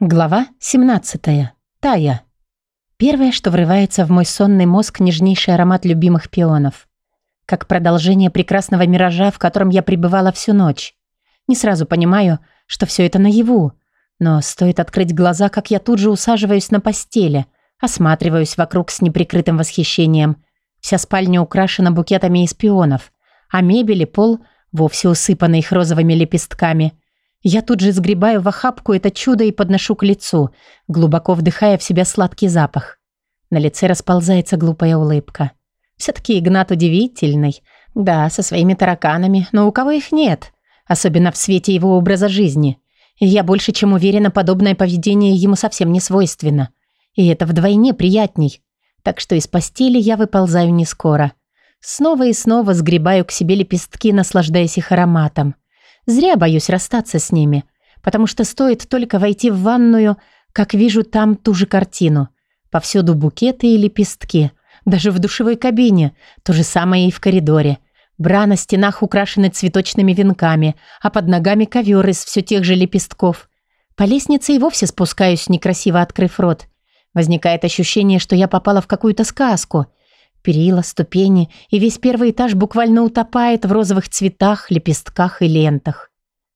Глава 17. Тая. Первое, что врывается в мой сонный мозг, нежнейший аромат любимых пионов. Как продолжение прекрасного миража, в котором я пребывала всю ночь. Не сразу понимаю, что все это наяву, но стоит открыть глаза, как я тут же усаживаюсь на постели, осматриваюсь вокруг с неприкрытым восхищением. Вся спальня украшена букетами из пионов, а мебель и пол вовсе усыпаны их розовыми лепестками – я тут же сгребаю в охапку это чудо и подношу к лицу, глубоко вдыхая в себя сладкий запах. На лице расползается глупая улыбка. Все-таки Игнат удивительный. Да, со своими тараканами, но у кого их нет? Особенно в свете его образа жизни. Я больше чем уверена, подобное поведение ему совсем не свойственно. И это вдвойне приятней. Так что из постели я выползаю не скоро. Снова и снова сгребаю к себе лепестки, наслаждаясь их ароматом. Зря боюсь расстаться с ними, потому что стоит только войти в ванную, как вижу там ту же картину. Повсюду букеты и лепестки. Даже в душевой кабине. То же самое и в коридоре. Бра на стенах украшены цветочными венками, а под ногами ковер из все тех же лепестков. По лестнице и вовсе спускаюсь, некрасиво открыв рот. Возникает ощущение, что я попала в какую-то сказку. Перила, ступени и весь первый этаж буквально утопает в розовых цветах, лепестках и лентах.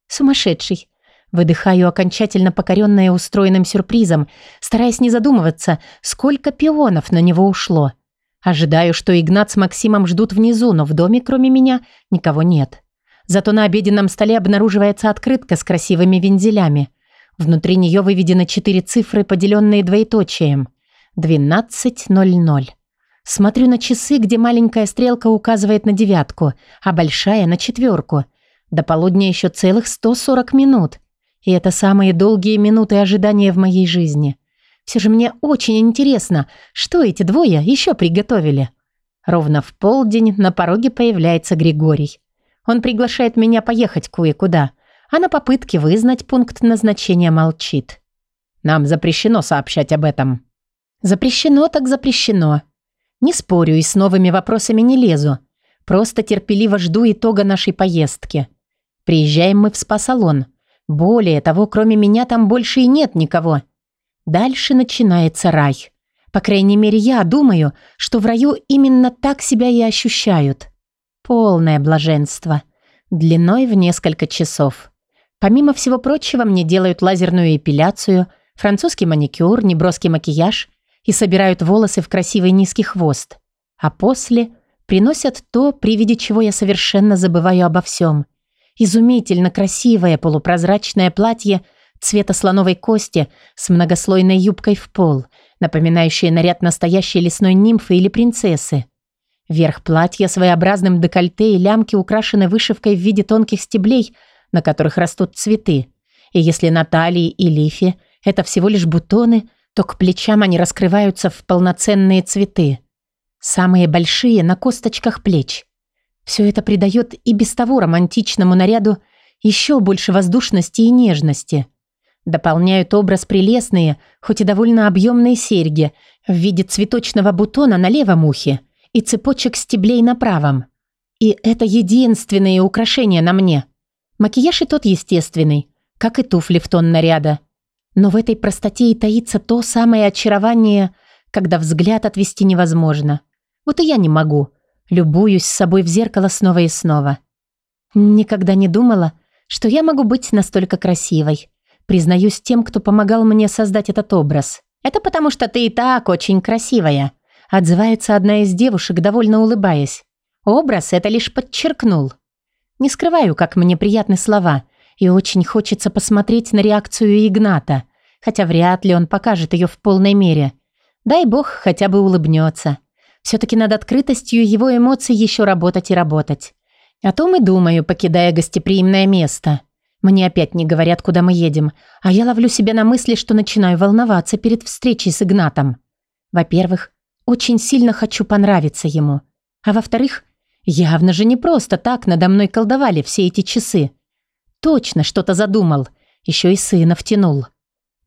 Сумасшедший. Выдыхаю, окончательно покоренная устроенным сюрпризом, стараясь не задумываться, сколько пионов на него ушло. Ожидаю, что Игнат с Максимом ждут внизу, но в доме, кроме меня, никого нет. Зато на обеденном столе обнаруживается открытка с красивыми вензелями. Внутри нее выведены четыре цифры, поделенные двоеточием. 12.00. Смотрю на часы, где маленькая стрелка указывает на девятку, а большая – на четверку. До полудня еще целых 140 минут. И это самые долгие минуты ожидания в моей жизни. Все же мне очень интересно, что эти двое еще приготовили. Ровно в полдень на пороге появляется Григорий. Он приглашает меня поехать кое-куда, а на попытке вызнать пункт назначения молчит. Нам запрещено сообщать об этом. Запрещено так запрещено. Не спорю и с новыми вопросами не лезу. Просто терпеливо жду итога нашей поездки. Приезжаем мы в спа-салон. Более того, кроме меня там больше и нет никого. Дальше начинается рай. По крайней мере, я думаю, что в раю именно так себя и ощущают. Полное блаженство. Длиной в несколько часов. Помимо всего прочего, мне делают лазерную эпиляцию, французский маникюр, неброский макияж и собирают волосы в красивый низкий хвост. А после приносят то, при виде чего я совершенно забываю обо всем. Изумительно красивое полупрозрачное платье цвета слоновой кости с многослойной юбкой в пол, напоминающее наряд настоящей лесной нимфы или принцессы. Верх платья своеобразным декольте и лямки украшены вышивкой в виде тонких стеблей, на которых растут цветы. И если на талии и лифе это всего лишь бутоны, то к плечам они раскрываются в полноценные цветы. Самые большие на косточках плеч. Все это придает и без того романтичному наряду еще больше воздушности и нежности. Дополняют образ прелестные, хоть и довольно объемные серьги в виде цветочного бутона на левом ухе и цепочек стеблей на правом. И это единственные украшения на мне. Макияж и тот естественный, как и туфли в тон наряда. Но в этой простоте и таится то самое очарование, когда взгляд отвести невозможно. Вот и я не могу. Любуюсь с собой в зеркало снова и снова. Никогда не думала, что я могу быть настолько красивой. Признаюсь тем, кто помогал мне создать этот образ. Это потому, что ты и так очень красивая. Отзывается одна из девушек, довольно улыбаясь. Образ это лишь подчеркнул. Не скрываю, как мне приятны слова, и очень хочется посмотреть на реакцию Игната хотя вряд ли он покажет ее в полной мере. Дай бог хотя бы улыбнется. Все-таки над открытостью его эмоций еще работать и работать. О том и думаю, покидая гостеприимное место. Мне опять не говорят, куда мы едем, а я ловлю себя на мысли, что начинаю волноваться перед встречей с Игнатом. Во-первых, очень сильно хочу понравиться ему. А во-вторых, явно же не просто так надо мной колдовали все эти часы. Точно что-то задумал, еще и сына втянул.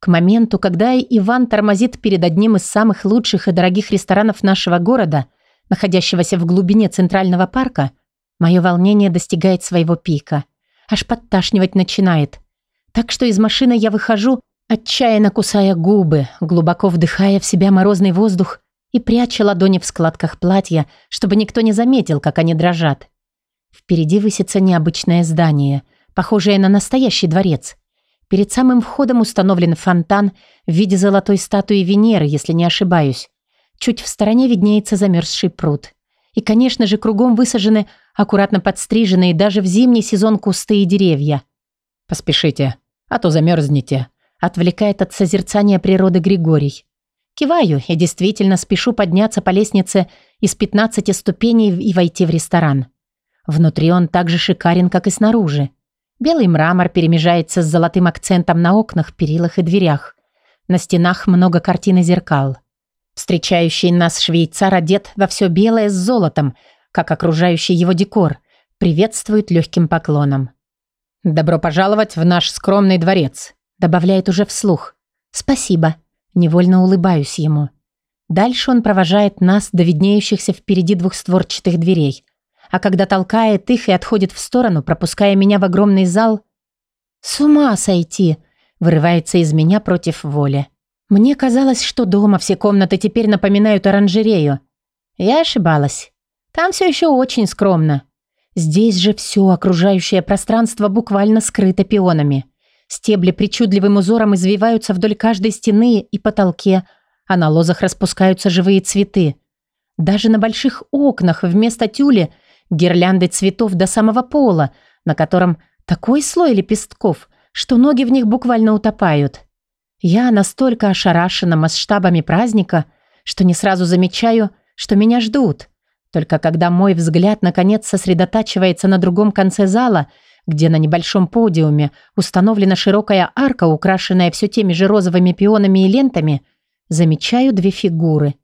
К моменту, когда Иван тормозит перед одним из самых лучших и дорогих ресторанов нашего города, находящегося в глубине Центрального парка, мое волнение достигает своего пика. Аж подташнивать начинает. Так что из машины я выхожу, отчаянно кусая губы, глубоко вдыхая в себя морозный воздух и пряча ладони в складках платья, чтобы никто не заметил, как они дрожат. Впереди высится необычное здание, похожее на настоящий дворец. Перед самым входом установлен фонтан в виде золотой статуи Венеры, если не ошибаюсь. Чуть в стороне виднеется замерзший пруд. И, конечно же, кругом высажены аккуратно подстриженные даже в зимний сезон кусты и деревья. «Поспешите, а то замерзнете», – отвлекает от созерцания природы Григорий. Киваю и действительно спешу подняться по лестнице из 15 ступеней и войти в ресторан. Внутри он так же шикарен, как и снаружи. Белый мрамор перемежается с золотым акцентом на окнах, перилах и дверях. На стенах много картин и зеркал. Встречающий нас швейцар одет во все белое с золотом, как окружающий его декор, приветствует легким поклоном. «Добро пожаловать в наш скромный дворец», добавляет уже вслух. «Спасибо», невольно улыбаюсь ему. Дальше он провожает нас до виднеющихся впереди двухстворчатых дверей. А когда толкает их и отходит в сторону, пропуская меня в огромный зал... «С ума сойти!» вырывается из меня против воли. Мне казалось, что дома все комнаты теперь напоминают оранжерею. Я ошибалась. Там все еще очень скромно. Здесь же все окружающее пространство буквально скрыто пионами. Стебли причудливым узором извиваются вдоль каждой стены и потолке, а на лозах распускаются живые цветы. Даже на больших окнах вместо тюли гирлянды цветов до самого пола, на котором такой слой лепестков, что ноги в них буквально утопают. Я настолько ошарашена масштабами праздника, что не сразу замечаю, что меня ждут. Только когда мой взгляд наконец сосредотачивается на другом конце зала, где на небольшом подиуме установлена широкая арка, украшенная все теми же розовыми пионами и лентами, замечаю две фигуры.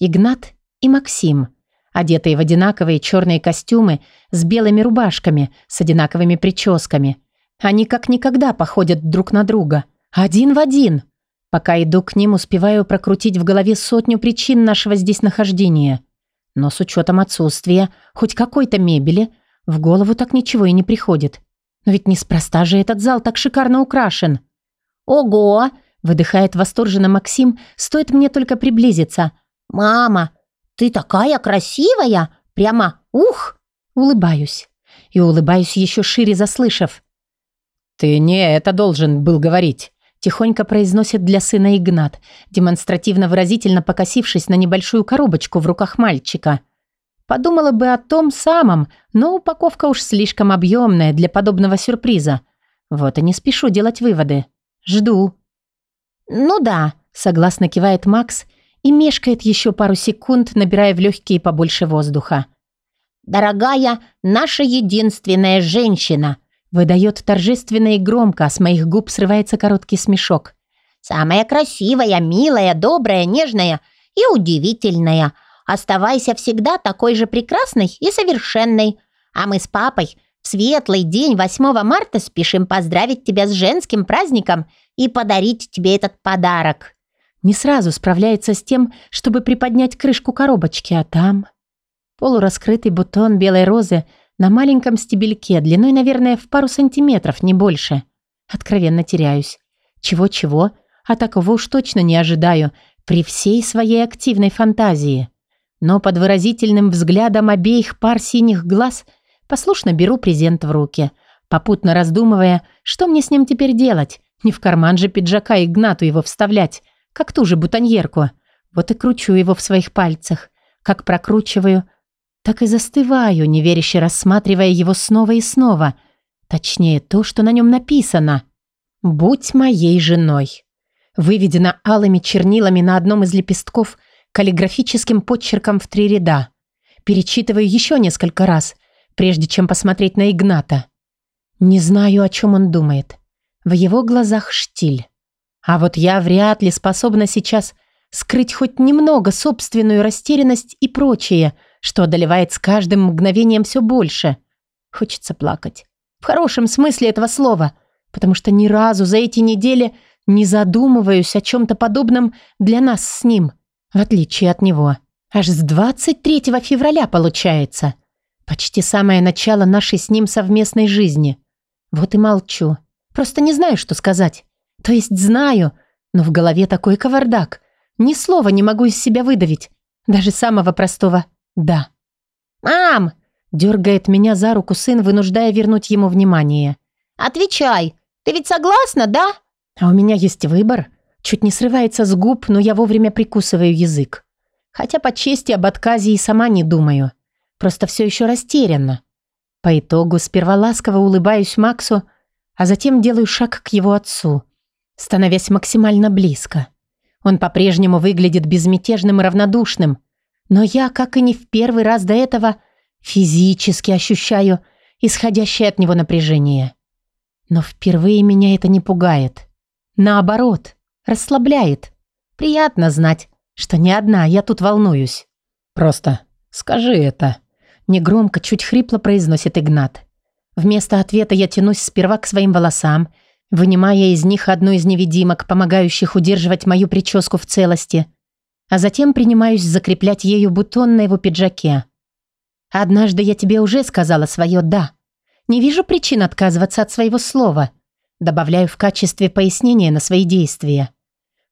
Игнат и Максим, одетые в одинаковые черные костюмы с белыми рубашками, с одинаковыми прическами. Они как никогда походят друг на друга – один в один. Пока иду к ним, успеваю прокрутить в голове сотню причин нашего здесь нахождения. Но с учетом отсутствия хоть какой-то мебели, в голову так ничего и не приходит. Но ведь неспроста же этот зал так шикарно украшен. «Ого!» – выдыхает восторженно Максим, стоит мне только приблизиться. «Мама, ты такая красивая! Прямо ух!» Улыбаюсь. И улыбаюсь еще шире, заслышав. «Ты не это должен был говорить». Тихонько произносит для сына Игнат, демонстративно выразительно покосившись на небольшую коробочку в руках мальчика. Подумала бы о том самом, но упаковка уж слишком объемная для подобного сюрприза. Вот и не спешу делать выводы. Жду. «Ну да», — согласно кивает Макс и мешкает еще пару секунд, набирая в легкие побольше воздуха. «Дорогая, наша единственная женщина», Выдает торжественно и громко, а с моих губ срывается короткий смешок. «Самая красивая, милая, добрая, нежная и удивительная. Оставайся всегда такой же прекрасной и совершенной. А мы с папой в светлый день 8 марта спешим поздравить тебя с женским праздником и подарить тебе этот подарок». Не сразу справляется с тем, чтобы приподнять крышку коробочки, а там... Полураскрытый бутон белой розы – на маленьком стебельке, длиной, наверное, в пару сантиметров, не больше. Откровенно теряюсь. Чего-чего, а такого уж точно не ожидаю при всей своей активной фантазии. Но под выразительным взглядом обеих пар синих глаз послушно беру презент в руки, попутно раздумывая, что мне с ним теперь делать. Не в карман же пиджака Игнату его вставлять, как ту же бутоньерку. Вот и кручу его в своих пальцах. Как прокручиваю, так и застываю, неверяще рассматривая его снова и снова. Точнее, то, что на нем написано. «Будь моей женой». Выведено алыми чернилами на одном из лепестков каллиграфическим подчерком в три ряда. Перечитываю еще несколько раз, прежде чем посмотреть на Игната. Не знаю, о чем он думает. В его глазах штиль. А вот я вряд ли способна сейчас скрыть хоть немного собственную растерянность и прочее – что одолевает с каждым мгновением все больше. Хочется плакать. В хорошем смысле этого слова, потому что ни разу за эти недели не задумываюсь о чем-то подобном для нас с ним, в отличие от него. Аж с 23 февраля получается. Почти самое начало нашей с ним совместной жизни. Вот и молчу. Просто не знаю, что сказать. То есть знаю, но в голове такой кавардак. Ни слова не могу из себя выдавить. Даже самого простого «да». «Мам!» – дергает меня за руку сын, вынуждая вернуть ему внимание. «Отвечай! Ты ведь согласна, да?» А у меня есть выбор. Чуть не срывается с губ, но я вовремя прикусываю язык. Хотя по чести об отказе и сама не думаю. Просто все еще растерянна. По итогу сперва ласково улыбаюсь Максу, а затем делаю шаг к его отцу, становясь максимально близко. Он по-прежнему выглядит безмятежным и равнодушным, но я, как и не в первый раз до этого, физически ощущаю исходящее от него напряжение. Но впервые меня это не пугает. Наоборот, расслабляет. Приятно знать, что не одна я тут волнуюсь. Просто скажи это. Негромко, чуть хрипло произносит Игнат. Вместо ответа я тянусь сперва к своим волосам, вынимая из них одну из невидимок, помогающих удерживать мою прическу в целости, а затем принимаюсь закреплять ею бутон на его пиджаке. «Однажды я тебе уже сказала свое «да». Не вижу причин отказываться от своего слова», добавляю в качестве пояснения на свои действия.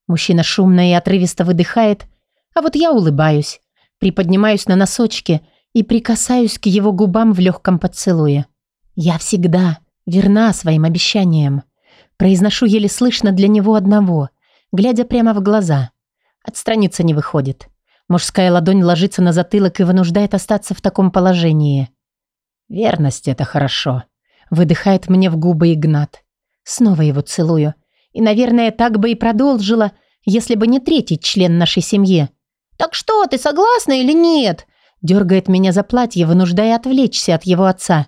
Мужчина шумно и отрывисто выдыхает, а вот я улыбаюсь, приподнимаюсь на носочки и прикасаюсь к его губам в легком поцелуе. Я всегда верна своим обещаниям. Произношу еле слышно для него одного, глядя прямо в глаза. Отстраниться не выходит. Мужская ладонь ложится на затылок и вынуждает остаться в таком положении. «Верность — это хорошо», — выдыхает мне в губы Игнат. Снова его целую. И, наверное, так бы и продолжила, если бы не третий член нашей семьи. «Так что, ты согласна или нет?» Дергает меня за платье, вынуждая отвлечься от его отца.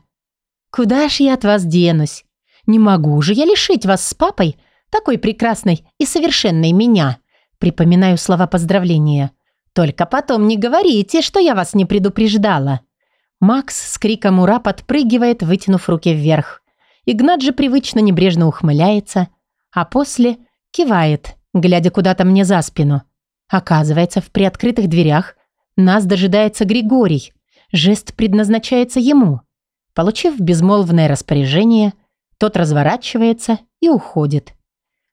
«Куда ж я от вас денусь? Не могу же я лишить вас с папой такой прекрасной и совершенной меня!» Припоминаю слова поздравления. «Только потом не говорите, что я вас не предупреждала!» Макс с криком «Ура!» подпрыгивает, вытянув руки вверх. Игнат же привычно небрежно ухмыляется, а после кивает, глядя куда-то мне за спину. Оказывается, в приоткрытых дверях нас дожидается Григорий. Жест предназначается ему. Получив безмолвное распоряжение, тот разворачивается и уходит.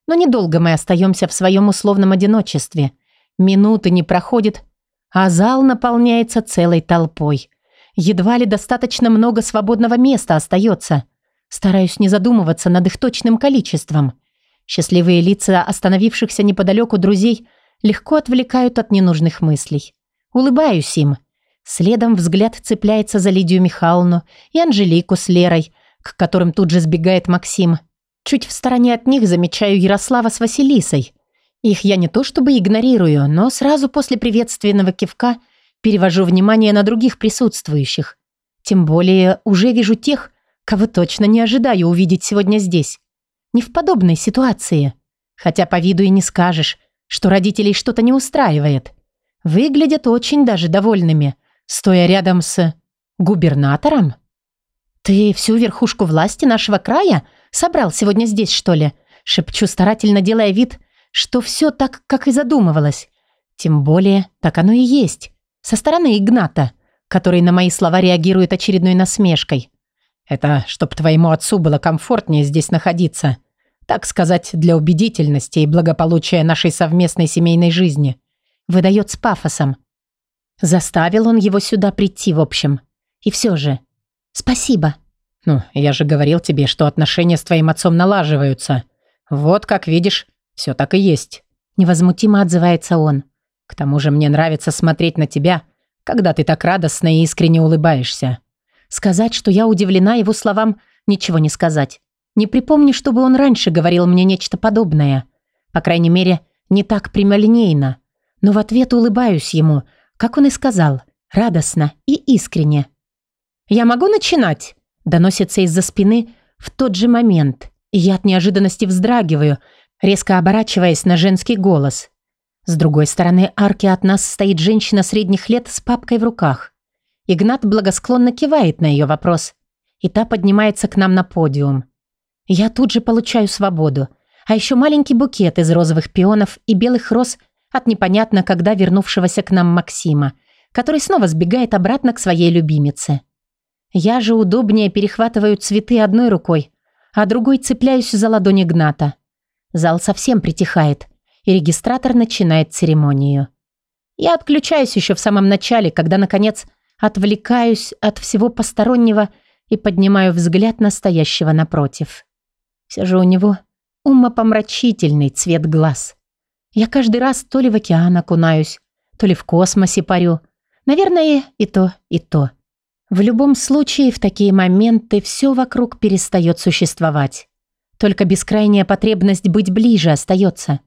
Но недолго мы остаемся в своем условном одиночестве. Минуты не проходит, а зал наполняется целой толпой. Едва ли достаточно много свободного места остается. Стараюсь не задумываться над их точным количеством. Счастливые лица остановившихся неподалеку друзей легко отвлекают от ненужных мыслей. Улыбаюсь им. Следом взгляд цепляется за Лидию Михайловну и Анжелику с Лерой, к которым тут же сбегает Максим. Чуть в стороне от них замечаю Ярослава с Василисой. Их я не то чтобы игнорирую, но сразу после приветственного кивка перевожу внимание на других присутствующих. Тем более уже вижу тех, кого точно не ожидаю увидеть сегодня здесь. Не в подобной ситуации. Хотя по виду и не скажешь, что родителей что-то не устраивает. Выглядят очень даже довольными, стоя рядом с губернатором. «Ты всю верхушку власти нашего края собрал сегодня здесь, что ли?» Шепчу, старательно делая вид, что все так, как и задумывалось. Тем более, так оно и есть. Со стороны Игната, который на мои слова реагирует очередной насмешкой. «Это чтоб твоему отцу было комфортнее здесь находиться. Так сказать, для убедительности и благополучия нашей совместной семейной жизни», выдает с пафосом. Заставил он его сюда прийти, в общем. И все же. Спасибо. Ну, я же говорил тебе, что отношения с твоим отцом налаживаются. Вот, как видишь, все так и есть. Невозмутимо отзывается он. К тому же мне нравится смотреть на тебя, когда ты так радостно и искренне улыбаешься. Сказать, что я удивлена его словам, ничего не сказать. Не припомню, чтобы он раньше говорил мне нечто подобное. По крайней мере, не так прямолинейно. Но в ответ улыбаюсь ему, как он и сказал, радостно и искренне. «Я могу начинать?» Доносится из-за спины в тот же момент, я от неожиданности вздрагиваю, резко оборачиваясь на женский голос. С другой стороны арки от нас стоит женщина средних лет с папкой в руках. Игнат благосклонно кивает на ее вопрос, и та поднимается к нам на подиум. Я тут же получаю свободу, а еще маленький букет из розовых пионов и белых роз от непонятно когда вернувшегося к нам Максима, который снова сбегает обратно к своей любимице. Я же удобнее перехватываю цветы одной рукой, а другой цепляюсь за ладонь Игната. Зал совсем притихает, и регистратор начинает церемонию. Я отключаюсь еще в самом начале, когда, наконец, отвлекаюсь от всего постороннего и поднимаю взгляд настоящего напротив. Все же у него умопомрачительный цвет глаз. Я каждый раз то ли в океан окунаюсь, то ли в космосе парю. Наверное, и то, и то. В любом случае, в такие моменты все вокруг перестает существовать. Только бескрайняя потребность быть ближе остается.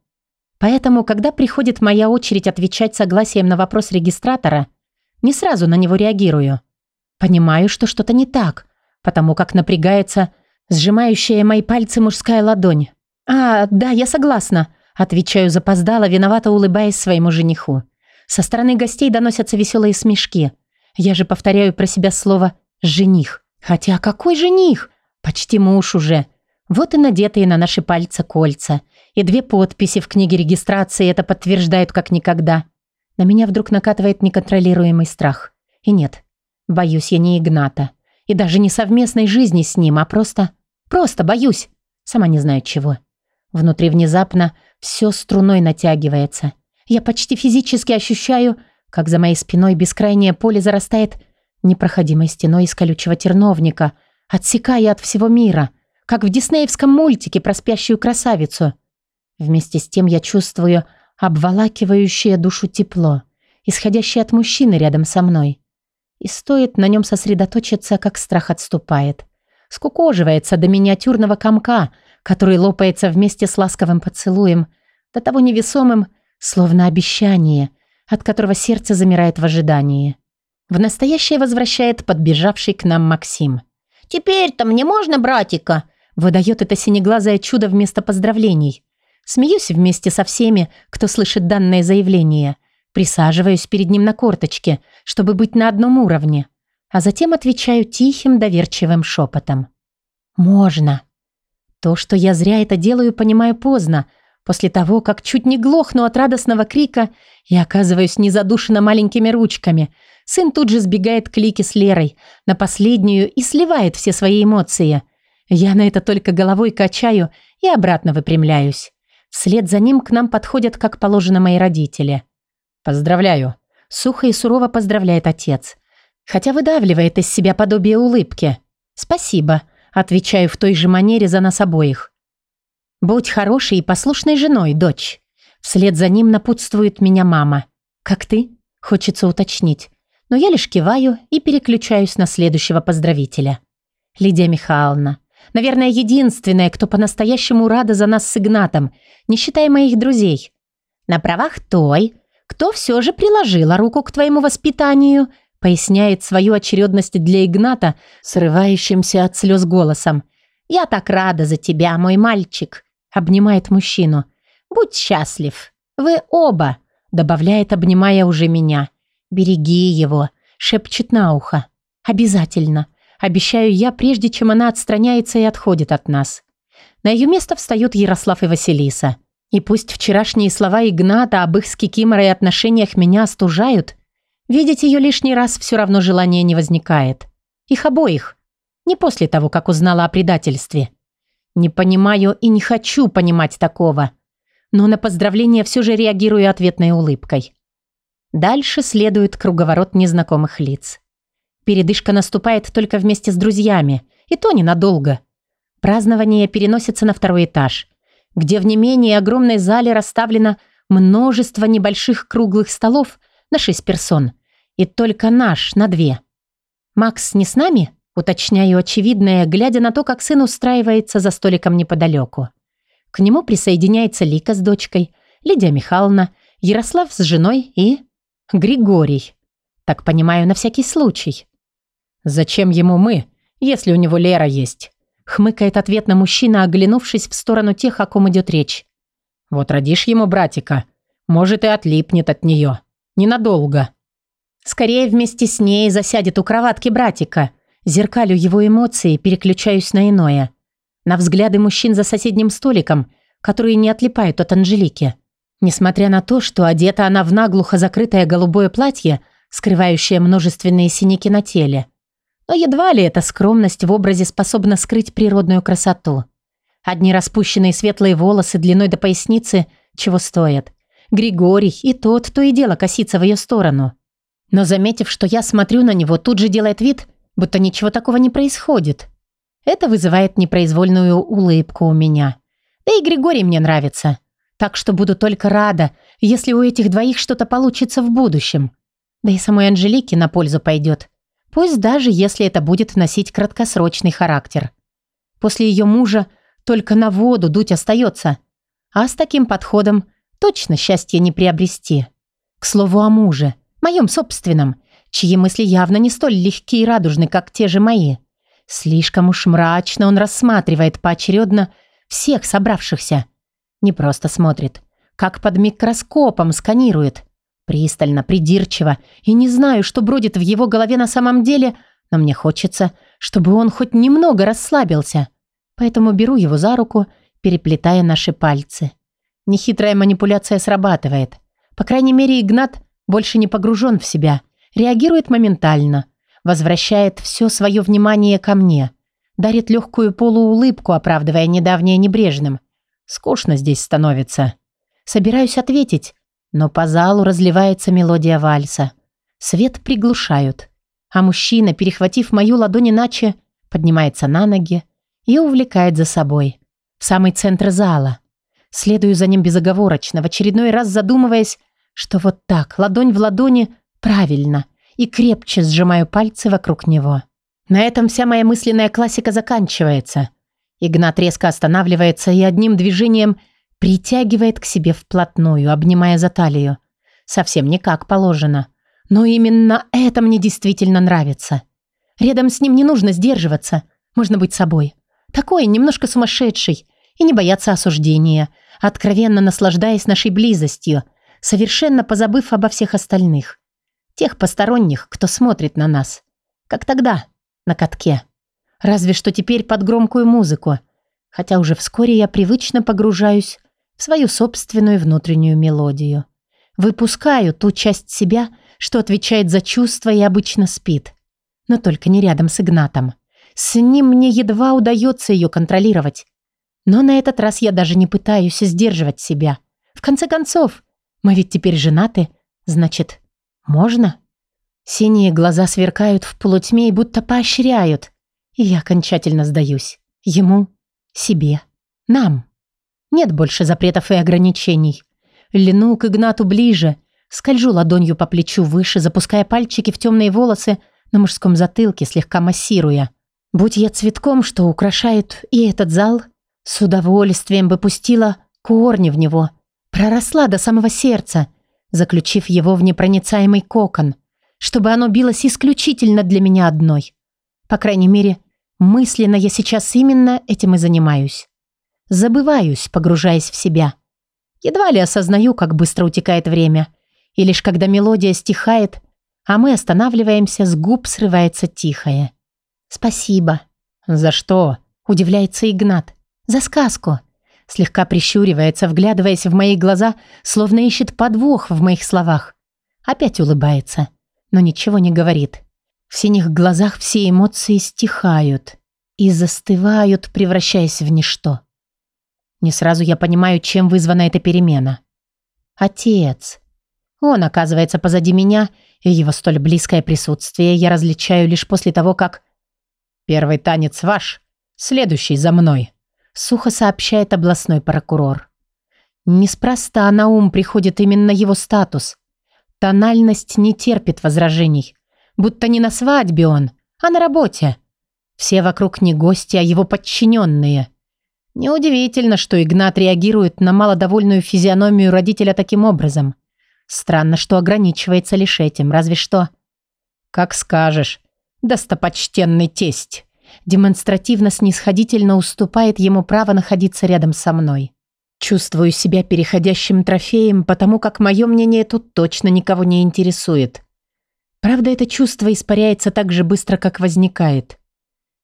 Поэтому, когда приходит моя очередь отвечать согласием на вопрос регистратора, не сразу на него реагирую. Понимаю, что что-то не так, потому как напрягается сжимающая мои пальцы мужская ладонь. «А, да, я согласна», – отвечаю запоздало, виновато улыбаясь своему жениху. Со стороны гостей доносятся веселые смешки. Я же повторяю про себя слово «жених». Хотя какой жених? Почти муж уже. Вот и надетые на наши пальцы кольца. И две подписи в книге регистрации это подтверждают как никогда. На меня вдруг накатывает неконтролируемый страх. И нет, боюсь я не Игната. И даже не совместной жизни с ним, а просто... Просто боюсь. Сама не знаю чего. Внутри внезапно все струной натягивается. Я почти физически ощущаю, как за моей спиной бескрайнее поле зарастает непроходимой стеной из колючего терновника, отсекая от всего мира, как в диснеевском мультике про спящую красавицу. Вместе с тем я чувствую обволакивающее душу тепло, исходящее от мужчины рядом со мной. И стоит на нем сосредоточиться, как страх отступает. Скукоживается до миниатюрного комка, который лопается вместе с ласковым поцелуем, до того невесомым, словно обещание, от которого сердце замирает в ожидании. В настоящее возвращает подбежавший к нам Максим. «Теперь-то мне можно, братика?» Выдает это синеглазое чудо вместо поздравлений. Смеюсь вместе со всеми, кто слышит данное заявление. Присаживаюсь перед ним на корточке, чтобы быть на одном уровне. А затем отвечаю тихим, доверчивым шепотом. «Можно». То, что я зря это делаю, понимаю поздно, после того, как чуть не глохну от радостного крика и оказываюсь незадушена маленькими ручками. Сын тут же сбегает к Лике с Лерой, на последнюю и сливает все свои эмоции. Я на это только головой качаю и обратно выпрямляюсь. Вслед за ним к нам подходят, как положено, мои родители. «Поздравляю!» Сухо и сурово поздравляет отец. Хотя выдавливает из себя подобие улыбки. «Спасибо», отвечаю в той же манере за нас обоих. «Будь хорошей и послушной женой, дочь». Вслед за ним напутствует меня мама. «Как ты?» – хочется уточнить. Но я лишь киваю и переключаюсь на следующего поздравителя. Лидия Михайловна. Наверное, единственная, кто по-настоящему рада за нас с Игнатом, не считая моих друзей. На правах той, кто все же приложила руку к твоему воспитанию, поясняет свою очередность для Игната, срывающимся от слез голосом. «Я так рада за тебя, мой мальчик», — обнимает мужчину. «Будь счастлив. Вы оба», — добавляет, обнимая уже меня. «Береги его», — шепчет на ухо. «Обязательно. Обещаю я, прежде чем она отстраняется и отходит от нас. На ее место встают Ярослав и Василиса. И пусть вчерашние слова Игната об их с Кикиморой отношениях меня остужают, видеть ее лишний раз все равно желания не возникает. Их обоих. Не после того, как узнала о предательстве. Не понимаю и не хочу понимать такого. Но на поздравление все же реагирую ответной улыбкой. Дальше следует круговорот незнакомых лиц. Передышка наступает только вместе с друзьями, и то ненадолго. Празднование переносится на второй этаж, где в не менее огромной зале расставлено множество небольших круглых столов на шесть персон, и только наш на две. «Макс не с нами?» Уточняю очевидное, глядя на то, как сын устраивается за столиком неподалеку. К нему присоединяется Лика с дочкой, Лидия Михайловна, Ярослав с женой и... Григорий. Так понимаю, на всякий случай. «Зачем ему мы, если у него Лера есть?» Хмыкает ответно мужчина, оглянувшись в сторону тех, о ком идет речь. «Вот родишь ему братика, может и отлипнет от нее. Ненадолго». Скорее вместе с ней засядет у кроватки братика. Зеркалю его эмоции, переключаюсь на иное. На взгляды мужчин за соседним столиком, которые не отлипают от Анжелики. Несмотря на то, что одета она в наглухо закрытое голубое платье, скрывающее множественные синяки на теле – но едва ли эта скромность в образе способна скрыть природную красоту. Одни распущенные светлые волосы длиной до поясницы чего стоят. Григорий и тот то и дело косится в ее сторону. Но заметив, что я смотрю на него, тут же делает вид, будто ничего такого не происходит. Это вызывает непроизвольную улыбку у меня. Да и Григорий мне нравится. Так что буду только рада, если у этих двоих что-то получится в будущем. Да и самой Анжелике на пользу пойдет. Пусть даже если это будет носить краткосрочный характер. После ее мужа только на воду дуть остается. А с таким подходом точно счастье не приобрести. К слову о муже, моем собственном, чьи мысли явно не столь легкие и радужны, как те же мои. Слишком уж мрачно он рассматривает поочередно всех собравшихся. Не просто смотрит, как под микроскопом сканирует. Пристально, придирчиво. И не знаю, что бродит в его голове на самом деле, но мне хочется, чтобы он хоть немного расслабился. Поэтому беру его за руку, переплетая наши пальцы. Нехитрая манипуляция срабатывает. По крайней мере, Игнат больше не погружен в себя. Реагирует моментально. Возвращает все свое внимание ко мне. Дарит легкую полуулыбку, оправдывая недавнее небрежным. Скучно здесь становится. Собираюсь ответить, но по залу разливается мелодия вальса. Свет приглушают. А мужчина, перехватив мою ладонь иначе, поднимается на ноги и увлекает за собой. В самый центр зала. Следую за ним безоговорочно, в очередной раз задумываясь, что вот так, ладонь в ладони, правильно, и крепче сжимаю пальцы вокруг него. На этом вся моя мысленная классика заканчивается. Игнат резко останавливается и одним движением – Притягивает к себе вплотную, обнимая за талию. Совсем не как положено. Но именно это мне действительно нравится. Рядом с ним не нужно сдерживаться. Можно быть собой. Такой, немножко сумасшедший. И не бояться осуждения. Откровенно наслаждаясь нашей близостью. Совершенно позабыв обо всех остальных. Тех посторонних, кто смотрит на нас. Как тогда, на катке. Разве что теперь под громкую музыку. Хотя уже вскоре я привычно погружаюсь в свою собственную внутреннюю мелодию. Выпускаю ту часть себя, что отвечает за чувства и обычно спит. Но только не рядом с Игнатом. С ним мне едва удается ее контролировать. Но на этот раз я даже не пытаюсь сдерживать себя. В конце концов, мы ведь теперь женаты, значит, можно? Синие глаза сверкают в полутьме и будто поощряют. И я окончательно сдаюсь. Ему, себе, нам. Нет больше запретов и ограничений. Льну к Игнату ближе, скольжу ладонью по плечу выше, запуская пальчики в темные волосы на мужском затылке, слегка массируя. Будь я цветком, что украшает и этот зал, с удовольствием бы пустила корни в него, проросла до самого сердца, заключив его в непроницаемый кокон, чтобы оно билось исключительно для меня одной. По крайней мере, мысленно я сейчас именно этим и занимаюсь. Забываюсь, погружаясь в себя. Едва ли осознаю, как быстро утекает время. И лишь когда мелодия стихает, а мы останавливаемся, с губ срывается тихое. «Спасибо». «За что?» – удивляется Игнат. «За сказку». Слегка прищуривается, вглядываясь в мои глаза, словно ищет подвох в моих словах. Опять улыбается, но ничего не говорит. В синих глазах все эмоции стихают и застывают, превращаясь в ничто. Не сразу я понимаю, чем вызвана эта перемена. Отец. Он оказывается позади меня, и его столь близкое присутствие я различаю лишь после того, как... «Первый танец ваш, следующий за мной», — сухо сообщает областной прокурор. Неспроста на ум приходит именно его статус. Тональность не терпит возражений. Будто не на свадьбе он, а на работе. Все вокруг не гости, а его подчиненные. Неудивительно, что Игнат реагирует на малодовольную физиономию родителя таким образом. Странно, что ограничивается лишь этим, разве что... «Как скажешь, достопочтенный тесть!» Демонстративно снисходительно уступает ему право находиться рядом со мной. Чувствую себя переходящим трофеем, потому как мое мнение тут точно никого не интересует. Правда, это чувство испаряется так же быстро, как возникает.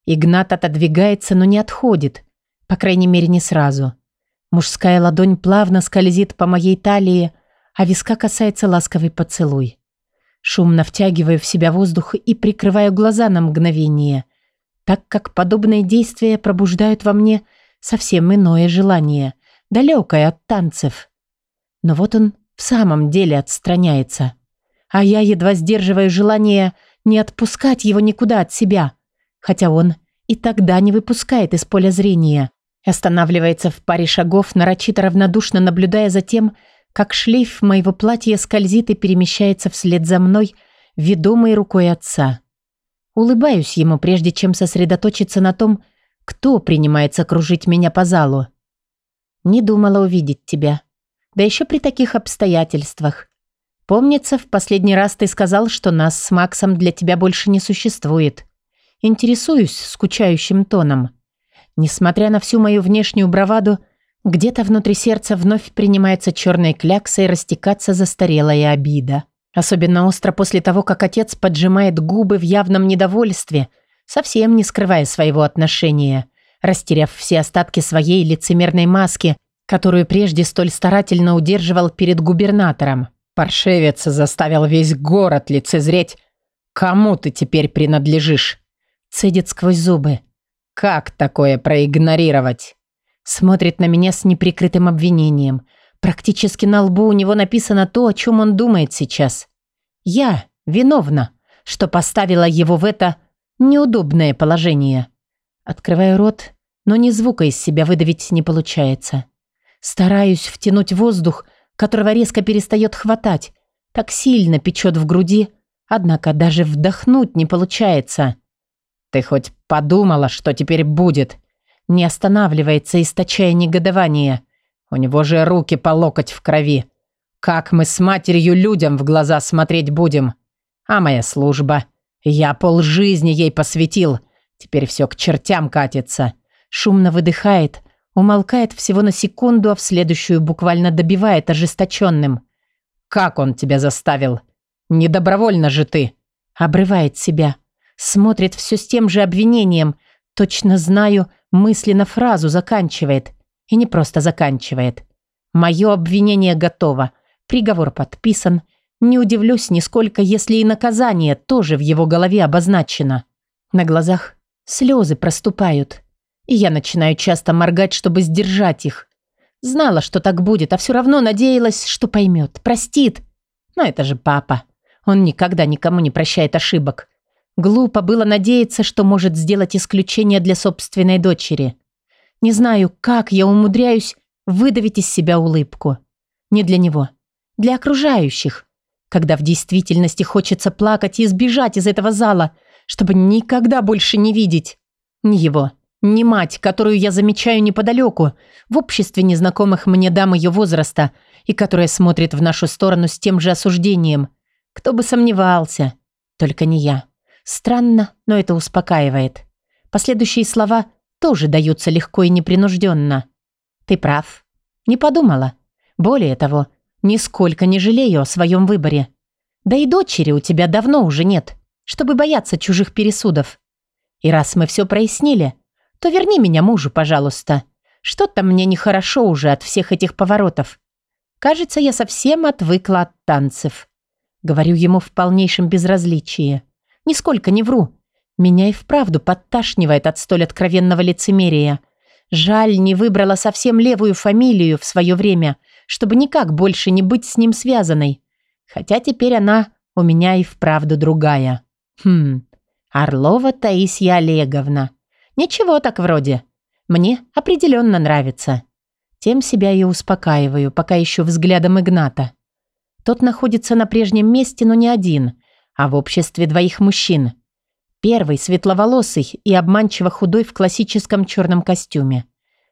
Игнат отодвигается, но не отходит – по крайней мере, не сразу. Мужская ладонь плавно скользит по моей талии, а виска касается ласковый поцелуй. Шумно втягиваю в себя воздух и прикрываю глаза на мгновение, так как подобные действия пробуждают во мне совсем иное желание, далекое от танцев. Но вот он в самом деле отстраняется. А я едва сдерживаю желание не отпускать его никуда от себя, хотя он и тогда не выпускает из поля зрения. Останавливается в паре шагов, нарочито равнодушно наблюдая за тем, как шлейф моего платья скользит и перемещается вслед за мной, ведомой рукой отца. Улыбаюсь ему, прежде чем сосредоточиться на том, кто принимается кружить меня по залу. Не думала увидеть тебя. Да еще при таких обстоятельствах. Помнится, в последний раз ты сказал, что нас с Максом для тебя больше не существует. Интересуюсь скучающим тоном. Несмотря на всю мою внешнюю браваду, где-то внутри сердца вновь принимается черной кляксой растекаться застарелая обида. Особенно остро после того, как отец поджимает губы в явном недовольстве, совсем не скрывая своего отношения, растеряв все остатки своей лицемерной маски, которую прежде столь старательно удерживал перед губернатором. Паршевец заставил весь город лицезреть. «Кому ты теперь принадлежишь?» Цедит сквозь зубы. «Как такое проигнорировать?» Смотрит на меня с неприкрытым обвинением. Практически на лбу у него написано то, о чем он думает сейчас. Я виновна, что поставила его в это неудобное положение. Открываю рот, но ни звука из себя выдавить не получается. Стараюсь втянуть воздух, которого резко перестает хватать. Так сильно печет в груди, однако даже вдохнуть не получается. «Ты хоть подумала, что теперь будет?» Не останавливается, источая негодование. У него же руки по локоть в крови. Как мы с матерью людям в глаза смотреть будем? А моя служба? Я полжизни ей посвятил. Теперь все к чертям катится. Шумно выдыхает, умолкает всего на секунду, а в следующую буквально добивает ожесточенным. «Как он тебя заставил? Недобровольно же ты!» Обрывает себя. Смотрит все с тем же обвинением. Точно знаю, мысленно фразу заканчивает. И не просто заканчивает. Мое обвинение готово. Приговор подписан. Не удивлюсь нисколько, если и наказание тоже в его голове обозначено. На глазах слезы проступают. И я начинаю часто моргать, чтобы сдержать их. Знала, что так будет, а все равно надеялась, что поймет, простит. Но это же папа. Он никогда никому не прощает ошибок. Глупо было надеяться, что может сделать исключение для собственной дочери. Не знаю, как я умудряюсь выдавить из себя улыбку. Не для него. Для окружающих. Когда в действительности хочется плакать и сбежать из этого зала, чтобы никогда больше не видеть. Ни его, ни мать, которую я замечаю неподалеку, в обществе незнакомых мне дам ее возраста и которая смотрит в нашу сторону с тем же осуждением. Кто бы сомневался. Только не я. Странно, но это успокаивает. Последующие слова тоже даются легко и непринужденно. Ты прав. Не подумала. Более того, нисколько не жалею о своем выборе. Да и дочери у тебя давно уже нет, чтобы бояться чужих пересудов. И раз мы все прояснили, то верни меня мужу, пожалуйста. Что-то мне нехорошо уже от всех этих поворотов. Кажется, я совсем отвыкла от танцев. Говорю ему в полнейшем безразличии. Нисколько не вру. Меня и вправду подташнивает от столь откровенного лицемерия. Жаль, не выбрала совсем левую фамилию в свое время, чтобы никак больше не быть с ним связанной. Хотя теперь она у меня и вправду другая. Хм, Орлова Таисия Олеговна. Ничего так вроде. Мне определенно нравится. Тем себя и успокаиваю, пока еще взглядом Игната. Тот находится на прежнем месте, но не один а в обществе двоих мужчин. Первый светловолосый и обманчиво худой в классическом черном костюме.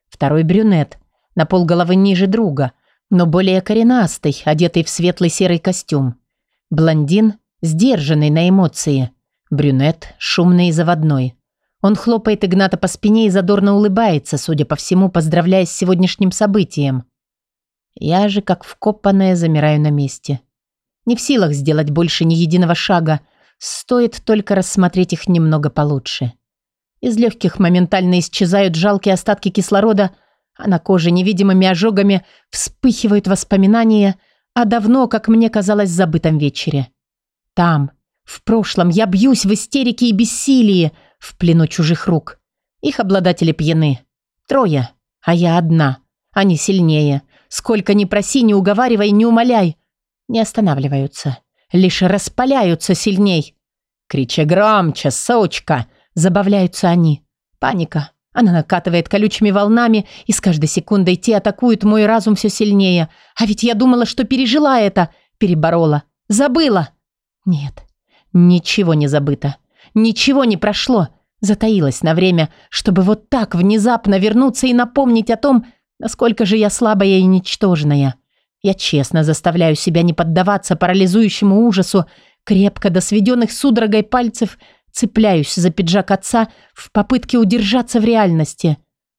Второй брюнет, на полголовы ниже друга, но более коренастый, одетый в светлый серый костюм. Блондин, сдержанный на эмоции. Брюнет, шумный и заводной. Он хлопает Игната по спине и задорно улыбается, судя по всему, поздравляя с сегодняшним событием. Я же, как вкопанная, замираю на месте. Не в силах сделать больше ни единого шага. Стоит только рассмотреть их немного получше. Из легких моментально исчезают жалкие остатки кислорода, а на коже невидимыми ожогами вспыхивают воспоминания о давно, как мне казалось, забытом вечере. Там, в прошлом, я бьюсь в истерике и бессилии в плену чужих рук. Их обладатели пьяны. Трое, А я одна. Они сильнее. Сколько ни проси, ни уговаривай, ни умоляй. Не останавливаются. Лишь распаляются сильней. Крича громче, сучка. Забавляются они. Паника. Она накатывает колючими волнами, и с каждой секундой те атакуют мой разум все сильнее. А ведь я думала, что пережила это, переборола, забыла. Нет, ничего не забыто. Ничего не прошло. Затаилась на время, чтобы вот так внезапно вернуться и напомнить о том, насколько же я слабая и ничтожная. Я честно заставляю себя не поддаваться парализующему ужасу, крепко до сведенных судорогой пальцев цепляюсь за пиджак отца в попытке удержаться в реальности.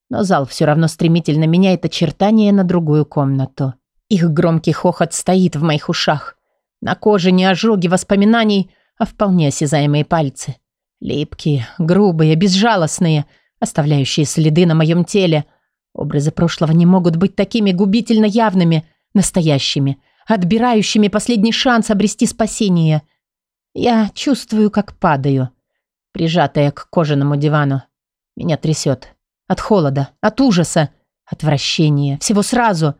Но зал все равно стремительно меняет очертания на другую комнату. Их громкий хохот стоит в моих ушах. На коже не ожоги воспоминаний, а вполне осязаемые пальцы. Липкие, грубые, безжалостные, оставляющие следы на моем теле. Образы прошлого не могут быть такими губительно явными, настоящими, отбирающими последний шанс обрести спасение. Я чувствую, как падаю, прижатая к кожаному дивану. Меня трясет. От холода, от ужаса, отвращения, всего сразу.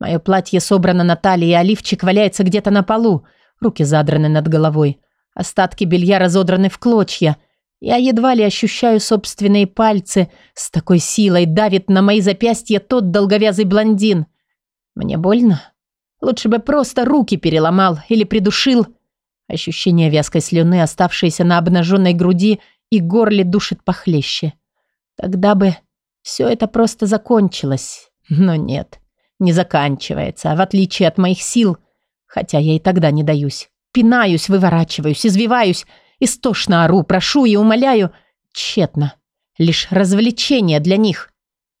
Мое платье собрано на талии, а лифчик валяется где-то на полу, руки задраны над головой. Остатки белья разодраны в клочья. Я едва ли ощущаю собственные пальцы. С такой силой давит на мои запястья тот долговязый блондин. Мне больно? Лучше бы просто руки переломал или придушил. Ощущение вязкой слюны, оставшейся на обнаженной груди и горле, душит похлеще. Тогда бы все это просто закончилось. Но нет, не заканчивается, а в отличие от моих сил, хотя я и тогда не даюсь. Пинаюсь, выворачиваюсь, извиваюсь, истошно ору, прошу и умоляю. Тщетно. Лишь развлечение для них.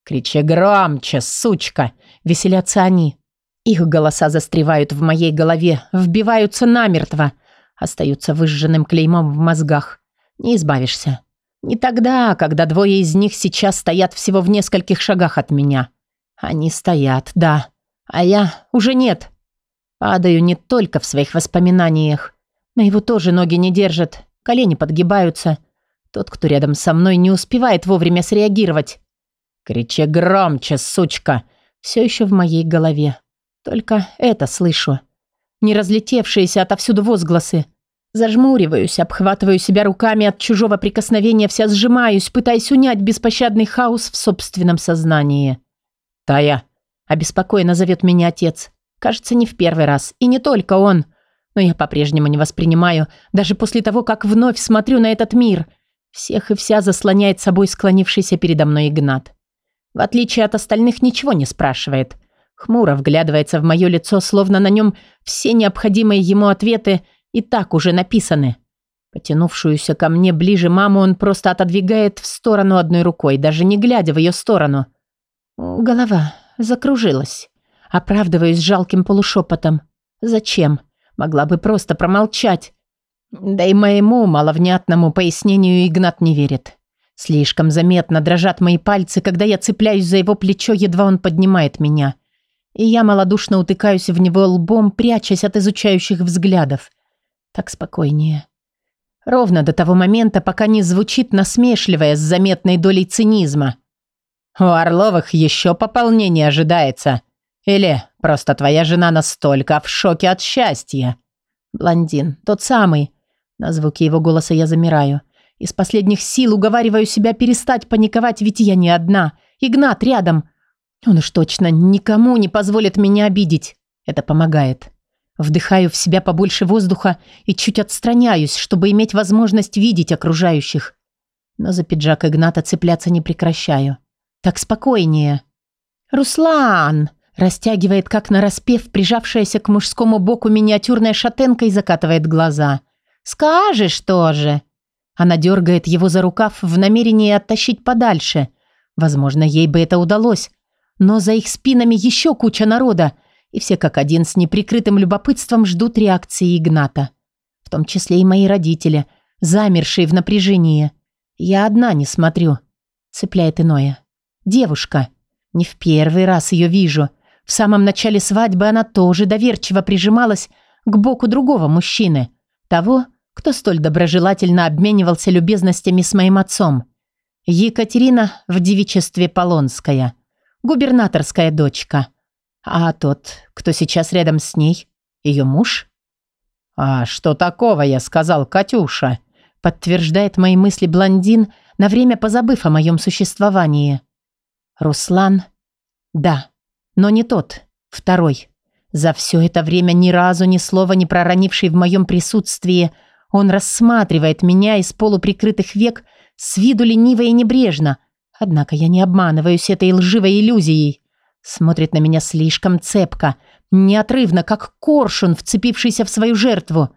Кричи громче, сучка. Веселятся они. Их голоса застревают в моей голове, вбиваются намертво, остаются выжженным клеймом в мозгах. Не избавишься. Не тогда, когда двое из них сейчас стоят всего в нескольких шагах от меня. Они стоят, да. А я уже нет. Падаю не только в своих воспоминаниях. На его тоже ноги не держат, колени подгибаются. Тот, кто рядом со мной, не успевает вовремя среагировать. Кричи громче, сучка. Все еще в моей голове. Только это слышу. Не разлетевшиеся отовсюду возгласы. Зажмуриваюсь, обхватываю себя руками от чужого прикосновения, вся сжимаюсь, пытаясь унять беспощадный хаос в собственном сознании. «Тая!» – обеспокоенно зовет меня отец. Кажется, не в первый раз. И не только он. Но я по-прежнему не воспринимаю, даже после того, как вновь смотрю на этот мир. Всех и вся заслоняет собой склонившийся передо мной Игнат. В отличие от остальных, ничего не спрашивает. Хмуро вглядывается в мое лицо, словно на нем все необходимые ему ответы и так уже написаны. Потянувшуюся ко мне ближе маму он просто отодвигает в сторону одной рукой, даже не глядя в ее сторону. Голова закружилась. Оправдываюсь жалким полушепотом. Зачем? Могла бы просто промолчать. Да и моему маловнятному пояснению Игнат не верит. Слишком заметно дрожат мои пальцы, когда я цепляюсь за его плечо, едва он поднимает меня. И я малодушно утыкаюсь в него лбом, прячась от изучающих взглядов. Так спокойнее. Ровно до того момента, пока не звучит насмешливая с заметной долей цинизма. «У Орловых еще пополнение ожидается», или просто твоя жена настолько в шоке от счастья?» Блондин, тот самый. На звуки его голоса я замираю. Из последних сил уговариваю себя перестать паниковать, ведь я не одна. Игнат рядом. Он уж точно никому не позволит меня обидеть. Это помогает. Вдыхаю в себя побольше воздуха и чуть отстраняюсь, чтобы иметь возможность видеть окружающих. Но за пиджак Игната цепляться не прекращаю. Так спокойнее. «Руслан!» Растягивает, как нараспев, прижавшаяся к мужскому боку миниатюрная шатенка и закатывает глаза. «Скажешь тоже!» Она дергает его за рукав в намерении оттащить подальше. Возможно, ей бы это удалось. Но за их спинами еще куча народа, и все как один с неприкрытым любопытством ждут реакции Игната. В том числе и мои родители, замершие в напряжении. Я одна не смотрю. Цепляет иное. Девушка. Не в первый раз ее вижу – в самом начале свадьбы она тоже доверчиво прижималась к боку другого мужчины, того, кто столь доброжелательно обменивался любезностями с моим отцом. Екатерина в девичестве Полонская. губернаторская дочка. А тот, кто сейчас рядом с ней, ее муж? «А что такого, я сказал, Катюша?» подтверждает мои мысли блондин, на время позабыв о моем существовании. Руслан? Да, но не тот, второй. За все это время ни разу ни слова не проронивший в моем присутствии, он рассматривает меня из полуприкрытых век с виду лениво и небрежно. Однако я не обманываюсь этой лживой иллюзией. Смотрит на меня слишком цепко, неотрывно, как коршун, вцепившийся в свою жертву.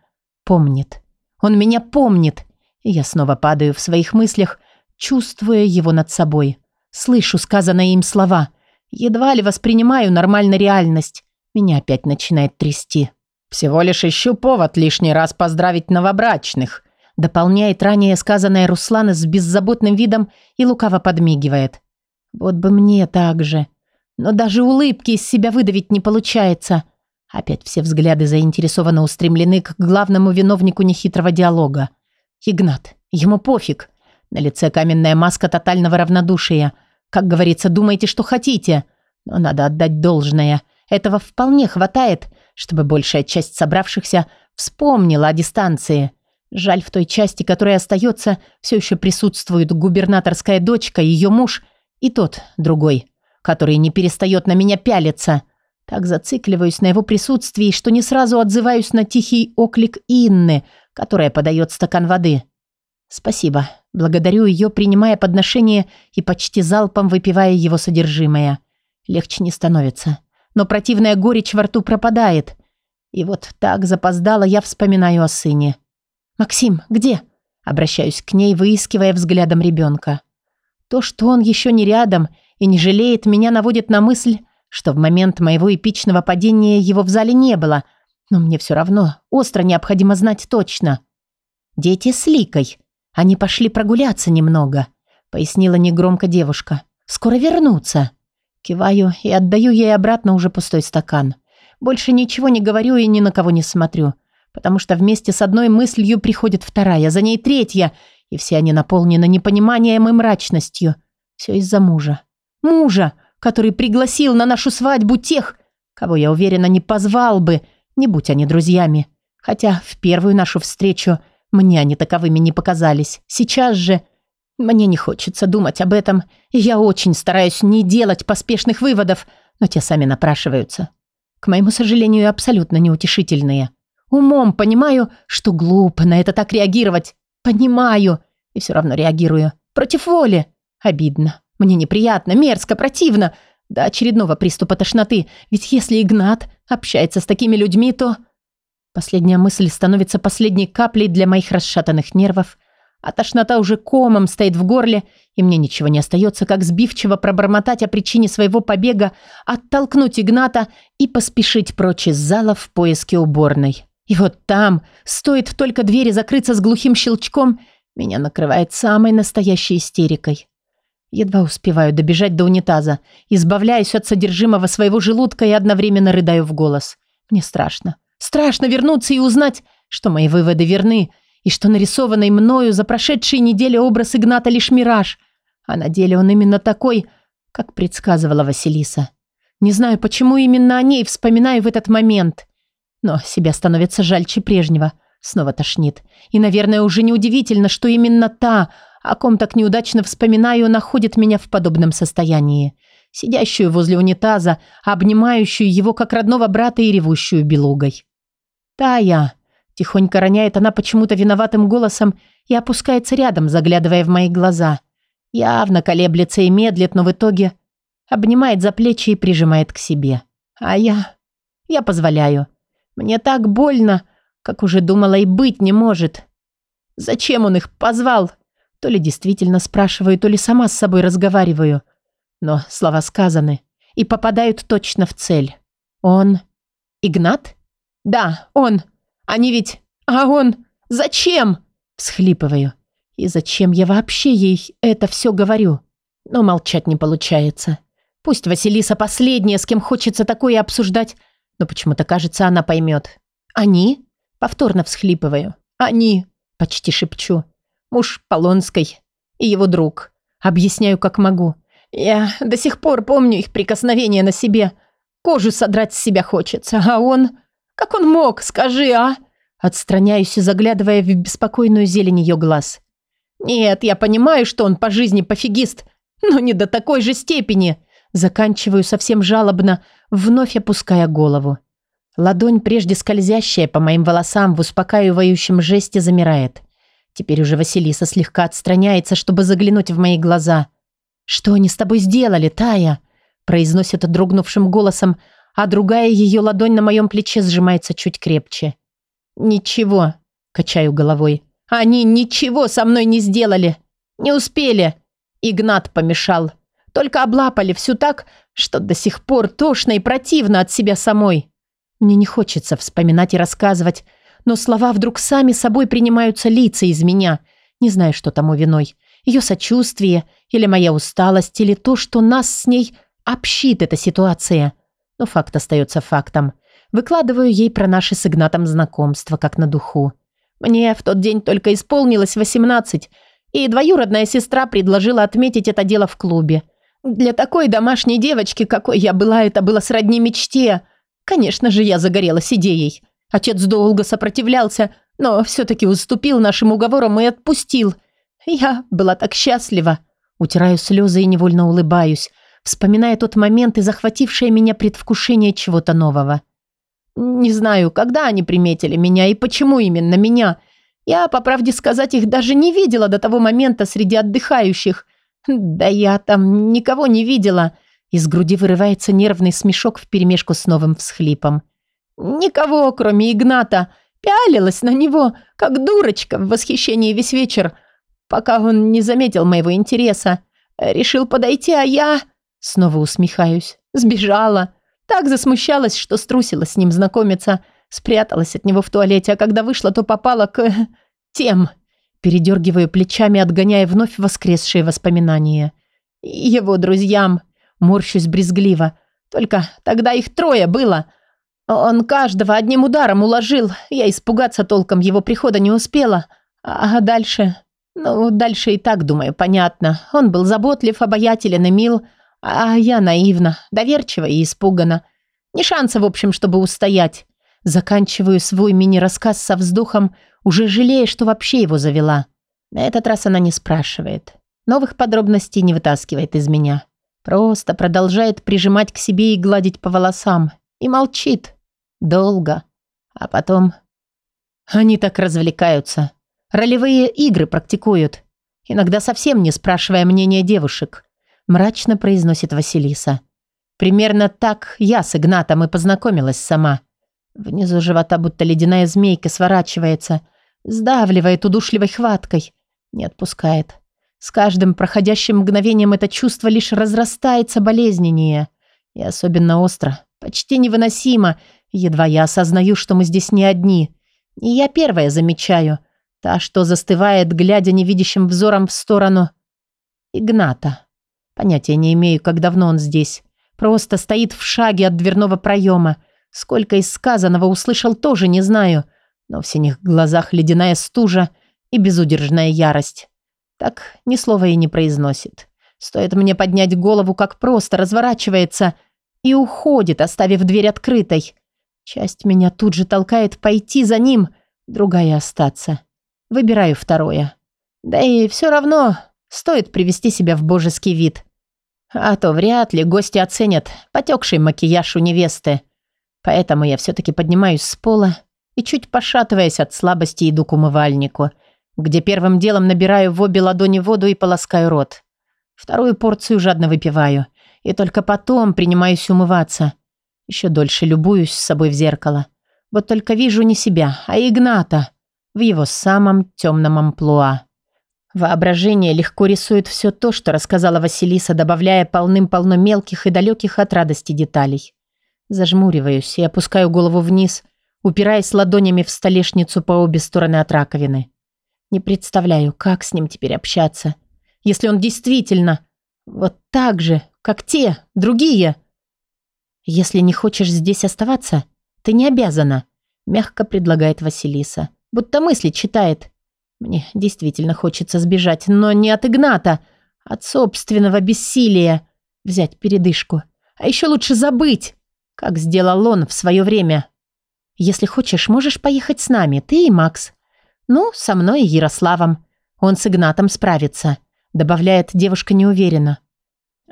Помнит. Он меня помнит. И я снова падаю в своих мыслях, чувствуя его над собой. Слышу сказанные им слова. Едва ли воспринимаю нормально реальность. Меня опять начинает трясти. «Всего лишь ищу повод лишний раз поздравить новобрачных», дополняет ранее сказанное Руслана с беззаботным видом и лукаво подмигивает. «Вот бы мне так же. Но даже улыбки из себя выдавить не получается». Опять все взгляды заинтересованно устремлены к главному виновнику нехитрого диалога. Игнат. Ему пофиг. На лице каменная маска тотального равнодушия. Как говорится, думайте, что хотите. Но надо отдать должное. Этого вполне хватает, чтобы большая часть собравшихся вспомнила о дистанции. Жаль, в той части, которая остается, все еще присутствует губернаторская дочка, ее муж и тот, другой, который не перестает на меня пялиться. Так зацикливаюсь на его присутствии, что не сразу отзываюсь на тихий оклик Инны, которая подает стакан воды. Спасибо. Благодарю ее, принимая подношение и почти залпом выпивая его содержимое. Легче не становится но противная горечь во рту пропадает. И вот так запоздало я вспоминаю о сыне. «Максим, где?» Обращаюсь к ней, выискивая взглядом ребенка. То, что он еще не рядом и не жалеет, меня наводит на мысль, что в момент моего эпичного падения его в зале не было, но мне все равно остро необходимо знать точно. «Дети с Ликой. Они пошли прогуляться немного», — пояснила негромко девушка. «Скоро вернутся». Киваю и отдаю ей обратно уже пустой стакан. Больше ничего не говорю и ни на кого не смотрю, потому что вместе с одной мыслью приходит вторая, за ней третья, и все они наполнены непониманием и мрачностью. Все из-за мужа. Мужа, который пригласил на нашу свадьбу тех, кого, я уверена, не позвал бы, не будь они друзьями. Хотя в первую нашу встречу мне они таковыми не показались. Сейчас же мне не хочется думать об этом, и я очень стараюсь не делать поспешных выводов, но те сами напрашиваются. К моему сожалению, абсолютно неутешительные. Умом понимаю, что глупо на это так реагировать. Понимаю. И все равно реагирую. Против воли. Обидно. Мне неприятно, мерзко, противно. До очередного приступа тошноты. Ведь если Игнат общается с такими людьми, то... Последняя мысль становится последней каплей для моих расшатанных нервов, а тошнота уже комом стоит в горле, и мне ничего не остается, как сбивчиво пробормотать о причине своего побега, оттолкнуть Игната и поспешить прочь из зала в поиске уборной. И вот там, стоит только двери закрыться с глухим щелчком, меня накрывает самой настоящей истерикой. Едва успеваю добежать до унитаза, избавляюсь от содержимого своего желудка и одновременно рыдаю в голос. Мне страшно. Страшно вернуться и узнать, что мои выводы верны – и что нарисованный мною за прошедшие недели образ Игната лишь мираж, а на деле он именно такой, как предсказывала Василиса. Не знаю, почему именно о ней вспоминаю в этот момент, но себя становится жальче прежнего, снова тошнит. И, наверное, уже неудивительно, что именно та, о ком так неудачно вспоминаю, находит меня в подобном состоянии. Сидящую возле унитаза, обнимающую его как родного брата и ревущую белугой. Тая, Тихонько роняет она почему-то виноватым голосом и опускается рядом, заглядывая в мои глаза. Явно колеблется и медлит, но в итоге обнимает за плечи и прижимает к себе. А я... Я позволяю. Мне так больно, как уже думала и быть не может. Зачем он их позвал? То ли действительно спрашиваю, то ли сама с собой разговариваю. Но слова сказаны и попадают точно в цель. Он... Игнат? Да, он... Они ведь... А он... Зачем?» Всхлипываю. И зачем я вообще ей это все говорю? Но молчать не получается. Пусть Василиса последняя, с кем хочется такое обсуждать, но почему-то кажется, она поймет. «Они?» Повторно всхлипываю. «Они?» Почти шепчу. Муж Полонской и его друг. Объясняю, как могу. Я до сих пор помню их прикосновение на себе. Кожу содрать с себя хочется, а он... Как он мог, скажи, а?» Отстраняюсь, заглядывая в беспокойную зелень ее глаз. «Нет, я понимаю, что он по жизни пофигист, но не до такой же степени!» Заканчиваю совсем жалобно, вновь опуская голову. Ладонь, прежде скользящая по моим волосам, в успокаивающем жесте замирает. Теперь уже Василиса слегка отстраняется, чтобы заглянуть в мои глаза. «Что они с тобой сделали, Тая?» произносит дрогнувшим голосом, а другая ее ладонь на моем плече сжимается чуть крепче. «Ничего», – качаю головой. «Они ничего со мной не сделали. Не успели. Игнат помешал. Только облапали всю так, что до сих пор тошно и противно от себя самой. Мне не хочется вспоминать и рассказывать, но слова вдруг сами собой принимаются лица из меня. Не знаю, что тому виной. Ее сочувствие, или моя усталость, или то, что нас с ней общит эта ситуация. Но факт остается фактом. Выкладываю ей про наше с Игнатом знакомство, как на духу. Мне в тот день только исполнилось 18, и двоюродная сестра предложила отметить это дело в клубе. Для такой домашней девочки, какой я была, это было сродни мечте. Конечно же, я загорелась идеей. Отец долго сопротивлялся, но все-таки уступил нашим уговорам и отпустил. Я была так счастлива. Утираю слезы и невольно улыбаюсь, вспоминая тот момент и захватившее меня предвкушение чего-то нового. Не знаю, когда они приметили меня и почему именно меня. Я, по правде сказать, их даже не видела до того момента среди отдыхающих. Да я там никого не видела. Из груди вырывается нервный смешок вперемешку с новым всхлипом. Никого, кроме Игната. Пялилась на него, как дурочка, в восхищении весь вечер, пока он не заметил моего интереса. Решил подойти, а я... Снова усмехаюсь. Сбежала. Так засмущалась, что струсила с ним знакомиться. Спряталась от него в туалете, а когда вышла, то попала к... тем. Передергиваю плечами, отгоняя вновь воскресшие воспоминания. Его друзьям. Морщусь брезгливо. Только тогда их трое было. Он каждого одним ударом уложил. Я испугаться толком его прихода не успела. А дальше... Ну, дальше и так, думаю, понятно. Он был заботлив, обаятелен и мил, а я наивна, доверчива и испугана. Ни шанса, в общем, чтобы устоять. Заканчиваю свой мини-рассказ со вздохом, уже жалея, что вообще его завела. На этот раз она не спрашивает. Новых подробностей не вытаскивает из меня. Просто продолжает прижимать к себе и гладить по волосам. И молчит. Долго. А потом... Они так развлекаются. Ролевые игры практикуют. Иногда совсем не спрашивая мнения девушек мрачно произносит Василиса. Примерно так я с Игнатом и познакомилась сама. Внизу живота будто ледяная змейка сворачивается, сдавливает удушливой хваткой, не отпускает. С каждым проходящим мгновением это чувство лишь разрастается болезненнее. И особенно остро, почти невыносимо, едва я осознаю, что мы здесь не одни. И я первая замечаю, та, что застывает, глядя невидящим взором в сторону Игната. Понятия не имею, как давно он здесь. Просто стоит в шаге от дверного проема. Сколько из сказанного услышал, тоже не знаю. Но в синих глазах ледяная стужа и безудержная ярость. Так ни слова и не произносит. Стоит мне поднять голову, как просто разворачивается и уходит, оставив дверь открытой. Часть меня тут же толкает пойти за ним, другая остаться. Выбираю второе. Да и все равно стоит привести себя в божеский вид. А то вряд ли гости оценят потекший макияж у невесты. Поэтому я все-таки поднимаюсь с пола и, чуть пошатываясь от слабости, иду к умывальнику, где первым делом набираю в обе ладони воду и полоскаю рот. Вторую порцию жадно выпиваю, и только потом принимаюсь умываться. Еще дольше любуюсь с собой в зеркало. Вот только вижу не себя, а Игната в его самом темном амплуа. Воображение легко рисует все то, что рассказала Василиса, добавляя полным-полно мелких и далеких от радости деталей. Зажмуриваюсь и опускаю голову вниз, упираясь ладонями в столешницу по обе стороны от раковины. Не представляю, как с ним теперь общаться. Если он действительно вот так же, как те, другие. Если не хочешь здесь оставаться, ты не обязана, мягко предлагает Василиса. Будто мысли читает. Мне действительно хочется сбежать, но не от Игната, От собственного бессилия взять передышку. А еще лучше забыть, как сделал он в свое время. Если хочешь, можешь поехать с нами, ты и Макс. Ну, со мной и Ярославом. Он с Игнатом справится, добавляет девушка неуверенно.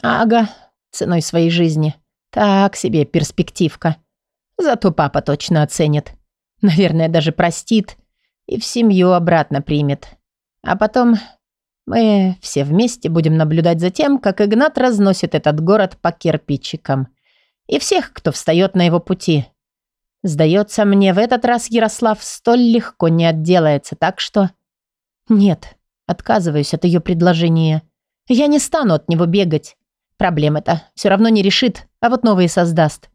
Ага, ценой своей жизни. Так себе перспективка. Зато папа точно оценит. Наверное, даже простит и в семью обратно примет. А потом мы все вместе будем наблюдать за тем, как Игнат разносит этот город по кирпичикам. И всех, кто встает на его пути. Сдается мне, в этот раз Ярослав столь легко не отделается, так что... Нет, отказываюсь от ее предложения. Я не стану от него бегать. Проблем это все равно не решит, а вот новые создаст.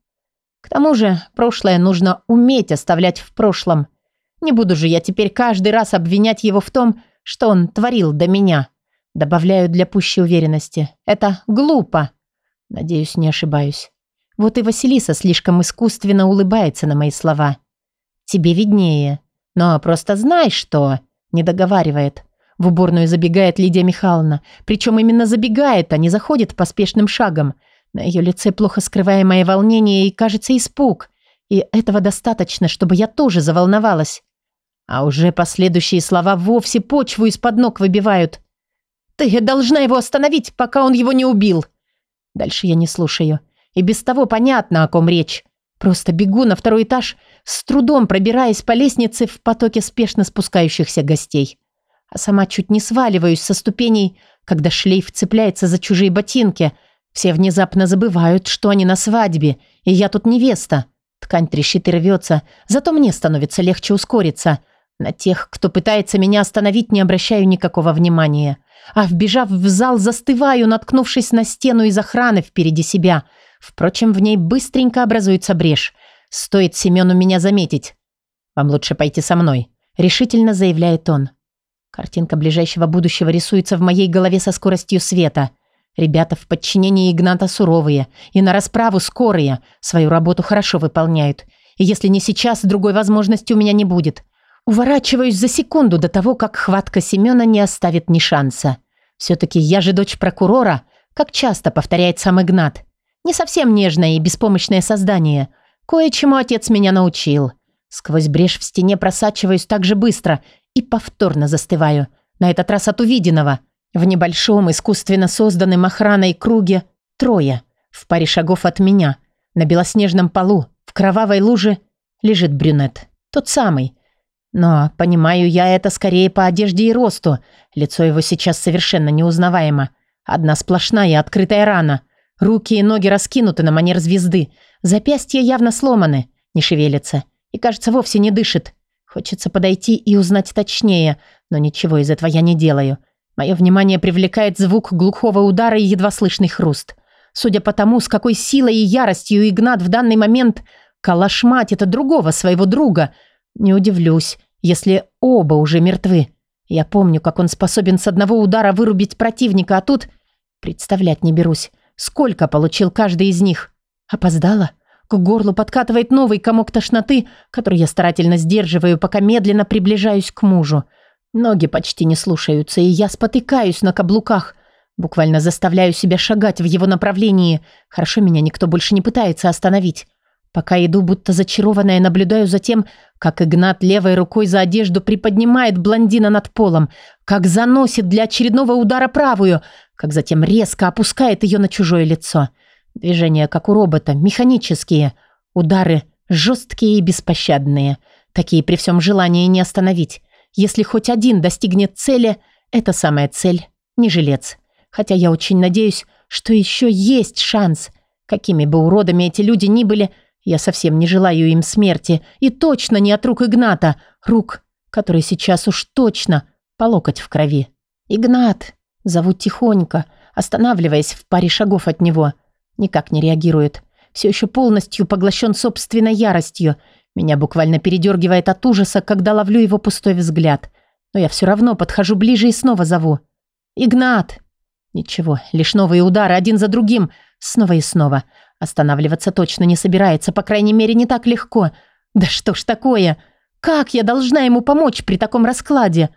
К тому же, прошлое нужно уметь оставлять в прошлом. Не буду же я теперь каждый раз обвинять его в том, что он творил до меня. Добавляю для пущей уверенности. Это глупо. Надеюсь, не ошибаюсь. Вот и Василиса слишком искусственно улыбается на мои слова. Тебе виднее. Но просто знай, что... Не договаривает. В уборную забегает Лидия Михайловна. Причем именно забегает, а не заходит поспешным шагом. На ее лице плохо скрываемое волнение и, кажется, испуг. И этого достаточно, чтобы я тоже заволновалась. А уже последующие слова вовсе почву из-под ног выбивают. «Ты должна его остановить, пока он его не убил!» Дальше я не слушаю. И без того понятно, о ком речь. Просто бегу на второй этаж, с трудом пробираясь по лестнице в потоке спешно спускающихся гостей. А сама чуть не сваливаюсь со ступеней, когда шлейф цепляется за чужие ботинки – все внезапно забывают, что они на свадьбе, и я тут невеста. Ткань трещит и рвется, зато мне становится легче ускориться. На тех, кто пытается меня остановить, не обращаю никакого внимания. А вбежав в зал, застываю, наткнувшись на стену из охраны впереди себя. Впрочем, в ней быстренько образуется брешь. Стоит Семену меня заметить. «Вам лучше пойти со мной», — решительно заявляет он. Картинка ближайшего будущего рисуется в моей голове со скоростью света. Ребята в подчинении Игната суровые и на расправу скорые, свою работу хорошо выполняют. И если не сейчас, другой возможности у меня не будет. Уворачиваюсь за секунду до того, как хватка Семена не оставит ни шанса. Все-таки я же дочь прокурора, как часто повторяет сам Игнат. Не совсем нежное и беспомощное создание. Кое-чему отец меня научил. Сквозь брешь в стене просачиваюсь так же быстро и повторно застываю. На этот раз от увиденного – в небольшом, искусственно созданном охраной круге трое. В паре шагов от меня. На белоснежном полу, в кровавой луже, лежит брюнет. Тот самый. Но понимаю я это скорее по одежде и росту. Лицо его сейчас совершенно неузнаваемо. Одна сплошная открытая рана. Руки и ноги раскинуты на манер звезды. Запястья явно сломаны, не шевелятся. И, кажется, вовсе не дышит. Хочется подойти и узнать точнее, но ничего из этого я не делаю. Мое внимание привлекает звук глухого удара и едва слышный хруст. Судя по тому, с какой силой и яростью Игнат в данный момент калашматит другого своего друга, не удивлюсь, если оба уже мертвы. Я помню, как он способен с одного удара вырубить противника, а тут... Представлять не берусь, сколько получил каждый из них. Опоздала? К горлу подкатывает новый комок тошноты, который я старательно сдерживаю, пока медленно приближаюсь к мужу. Ноги почти не слушаются, и я спотыкаюсь на каблуках. Буквально заставляю себя шагать в его направлении. Хорошо меня никто больше не пытается остановить. Пока иду, будто зачарованная, наблюдаю за тем, как Игнат левой рукой за одежду приподнимает блондина над полом, как заносит для очередного удара правую, как затем резко опускает ее на чужое лицо. Движения, как у робота, механические. Удары жесткие и беспощадные. Такие при всем желании не остановить. Если хоть один достигнет цели, это самая цель, не жилец. Хотя я очень надеюсь, что еще есть шанс. Какими бы уродами эти люди ни были, я совсем не желаю им смерти. И точно не от рук Игната. Рук, которые сейчас уж точно по локоть в крови. Игнат. Зовут тихонько, останавливаясь в паре шагов от него. Никак не реагирует. Все еще полностью поглощен собственной яростью. Меня буквально передергивает от ужаса, когда ловлю его пустой взгляд. Но я все равно подхожу ближе и снова зову. «Игнат!» Ничего, лишь новые удары, один за другим. Снова и снова. Останавливаться точно не собирается, по крайней мере, не так легко. Да что ж такое? Как я должна ему помочь при таком раскладе?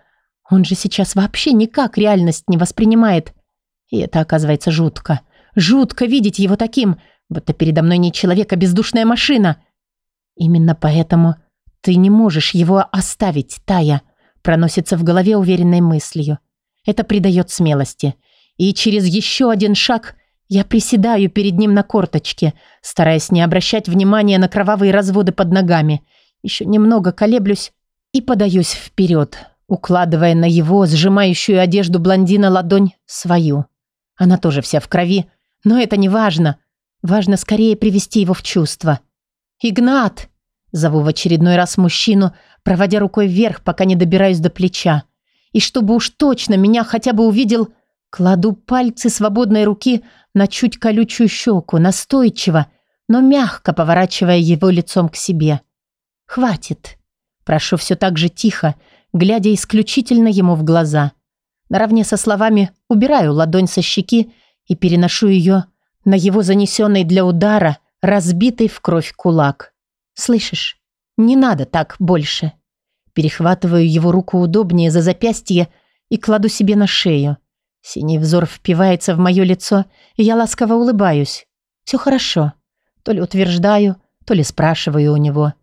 Он же сейчас вообще никак реальность не воспринимает. И это оказывается жутко. Жутко видеть его таким, будто передо мной не человек, а бездушная машина. Именно поэтому ты не можешь его оставить, Тая, проносится в голове уверенной мыслью. Это придает смелости. И через еще один шаг я приседаю перед ним на корточке, стараясь не обращать внимания на кровавые разводы под ногами. Еще немного колеблюсь и подаюсь вперед, укладывая на его сжимающую одежду блондина ладонь свою. Она тоже вся в крови, но это не важно. Важно скорее привести его в чувство. «Игнат!» Зову в очередной раз мужчину, проводя рукой вверх, пока не добираюсь до плеча. И чтобы уж точно меня хотя бы увидел, кладу пальцы свободной руки на чуть колючую щеку, настойчиво, но мягко поворачивая его лицом к себе. «Хватит!» Прошу все так же тихо, глядя исключительно ему в глаза. Наравне со словами убираю ладонь со щеки и переношу ее на его занесенный для удара, разбитый в кровь кулак. «Слышишь? Не надо так больше». Перехватываю его руку удобнее за запястье и кладу себе на шею. Синий взор впивается в мое лицо, и я ласково улыбаюсь. Все хорошо. То ли утверждаю, то ли спрашиваю у него.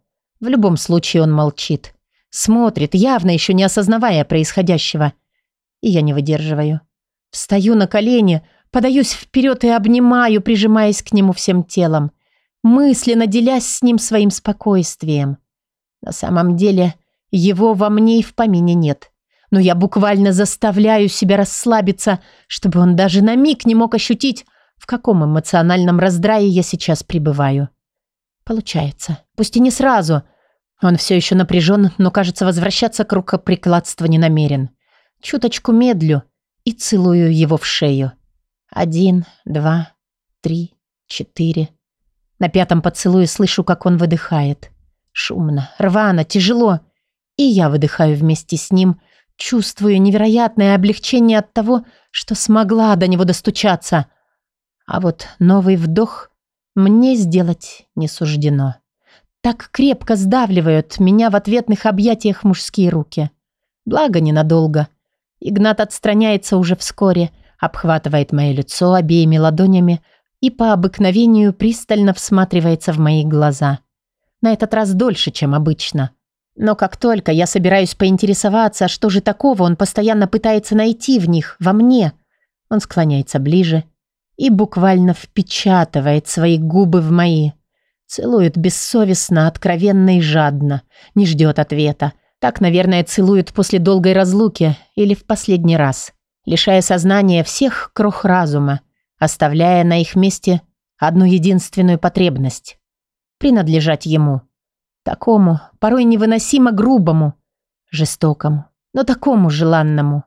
В любом случае он молчит. Смотрит, явно еще не осознавая происходящего. И я не выдерживаю. Встаю на колени, подаюсь вперед и обнимаю, прижимаясь к нему всем телом. Мысленно делясь с ним своим спокойствием. На самом деле, его во мне и в помине нет. Но я буквально заставляю себя расслабиться, чтобы он даже на миг не мог ощутить, в каком эмоциональном раздрае я сейчас пребываю. Получается. Пусть и не сразу. Он все еще напряжен, но, кажется, возвращаться к рукоприкладству не намерен. Чуточку медлю и целую его в шею. Один, два, три, четыре. На пятом поцелуе слышу, как он выдыхает. Шумно, рвано, тяжело. И я выдыхаю вместе с ним, чувствую невероятное облегчение от того, что смогла до него достучаться. А вот новый вдох мне сделать не суждено. Так крепко сдавливают меня в ответных объятиях мужские руки. Благо ненадолго. Игнат отстраняется уже вскоре, обхватывает мое лицо обеими ладонями и по обыкновению пристально всматривается в мои глаза. На этот раз дольше, чем обычно. Но как только я собираюсь поинтересоваться, что же такого он постоянно пытается найти в них, во мне, он склоняется ближе и буквально впечатывает свои губы в мои. Целует бессовестно, откровенно и жадно. Не ждет ответа. Так, наверное, целует после долгой разлуки или в последний раз. Лишая сознания всех крох разума, оставляя на их месте одну единственную потребность – принадлежать ему. Такому, порой невыносимо грубому, жестокому, но такому желанному.